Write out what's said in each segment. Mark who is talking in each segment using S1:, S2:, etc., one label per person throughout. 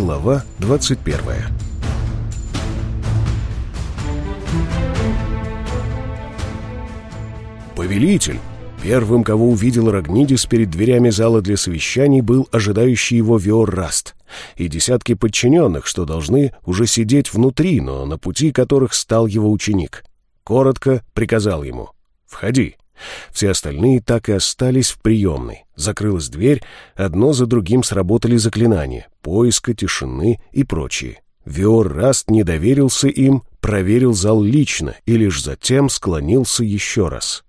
S1: Глава 21 «Повелитель!» Первым, кого увидел Рагнидис перед дверями зала для совещаний, был ожидающий его Виор Раст и десятки подчиненных, что должны уже сидеть внутри, но на пути которых стал его ученик. Коротко приказал ему «Входи». Все остальные так и остались в приемной. Закрылась дверь, одно за другим сработали заклинания, поиска, тишины и прочие. Виор Раст не доверился им, проверил зал лично и лишь затем склонился еще раз.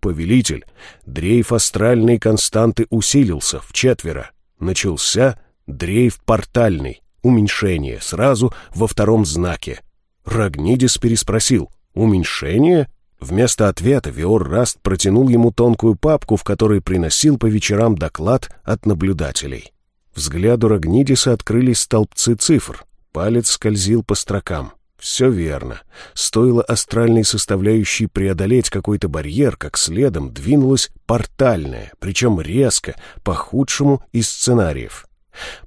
S1: «Повелитель, дрейф астральной константы усилился в четверо. Начался дрейф портальный, уменьшение, сразу во втором знаке». Рагнидис переспросил «Уменьшение?» Вместо ответа Виор Раст протянул ему тонкую папку, в которой приносил по вечерам доклад от наблюдателей. Взгляду Рагнидиса открылись столбцы цифр. Палец скользил по строкам. Все верно. Стоило астральной составляющей преодолеть какой-то барьер, как следом двинулась портальная, причем резко, по худшему из сценариев.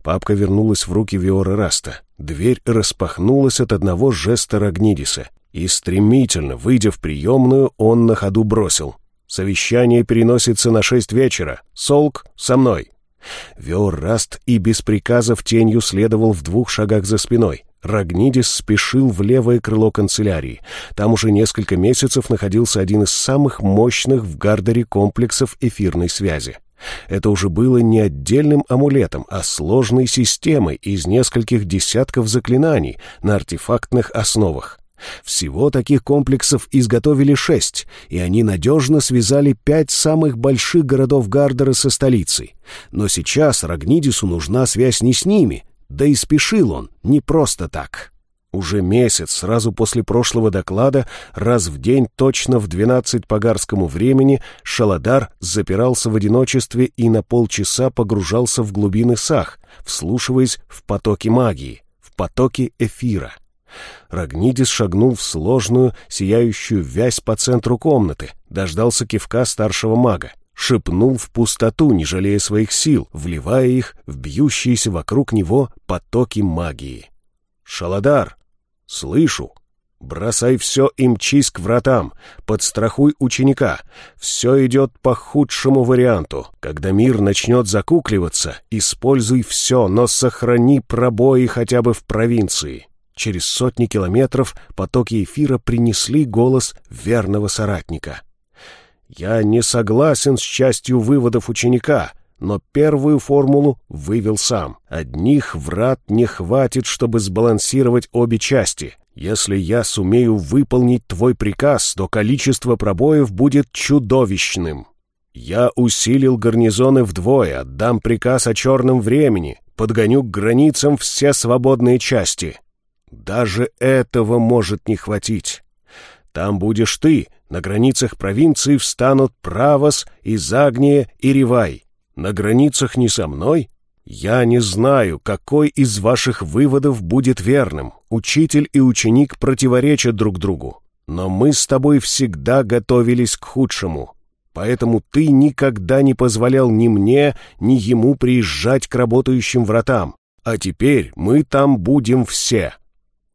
S1: Папка вернулась в руки Виора Раста. Дверь распахнулась от одного жеста Рагнидиса. И стремительно, выйдя в приемную, он на ходу бросил. «Совещание переносится на шесть вечера. Солк со мной». Виор Раст и без приказов тенью следовал в двух шагах за спиной. Рагнидис спешил в левое крыло канцелярии. Там уже несколько месяцев находился один из самых мощных в Гардере комплексов эфирной связи. Это уже было не отдельным амулетом, а сложной системой из нескольких десятков заклинаний на артефактных основах. Всего таких комплексов изготовили шесть, и они надежно связали пять самых больших городов Гардера со столицей. Но сейчас Рагнидису нужна связь не с ними, да и спешил он не просто так. Уже месяц, сразу после прошлого доклада, раз в день точно в двенадцать по гарскому времени, Шаладар запирался в одиночестве и на полчаса погружался в глубины сах, вслушиваясь в потоки магии, в потоки эфира. Рагнидис шагнул в сложную, сияющую вязь по центру комнаты, дождался кивка старшего мага, шепнул в пустоту, не жалея своих сил, вливая их в бьющиеся вокруг него потоки магии. «Шаладар! Слышу! Бросай все и мчись к вратам, подстрахуй ученика. Все идет по худшему варианту. Когда мир начнет закукливаться, используй все, но сохрани пробои хотя бы в провинции». Через сотни километров потоки эфира принесли голос верного соратника. «Я не согласен с частью выводов ученика», но первую формулу вывел сам. Одних врат не хватит, чтобы сбалансировать обе части. Если я сумею выполнить твой приказ, то количество пробоев будет чудовищным. Я усилил гарнизоны вдвое, отдам приказ о черном времени, подгоню к границам все свободные части. Даже этого может не хватить. Там будешь ты, на границах провинции встанут Правос, Изагния и Ривай. На границах не со мной? Я не знаю, какой из ваших выводов будет верным. Учитель и ученик противоречат друг другу. Но мы с тобой всегда готовились к худшему. Поэтому ты никогда не позволял ни мне, ни ему приезжать к работающим вратам. А теперь мы там будем все.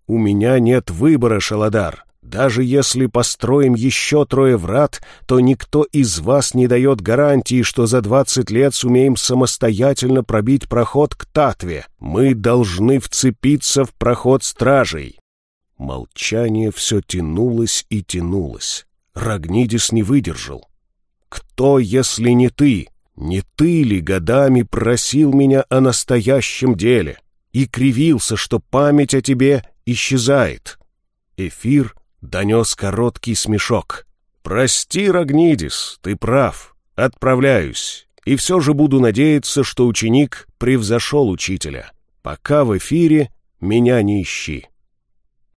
S1: У меня нет выбора, Шаладар. Даже если построим еще трое врат, то никто из вас не дает гарантии, что за двадцать лет сумеем самостоятельно пробить проход к Татве. Мы должны вцепиться в проход стражей». Молчание все тянулось и тянулось. Рагнидис не выдержал. «Кто, если не ты? Не ты ли годами просил меня о настоящем деле и кривился, что память о тебе исчезает?» Эфир донес короткий смешок. «Прости, Рагнидис, ты прав. Отправляюсь. И все же буду надеяться, что ученик превзошел учителя. Пока в эфире меня не ищи».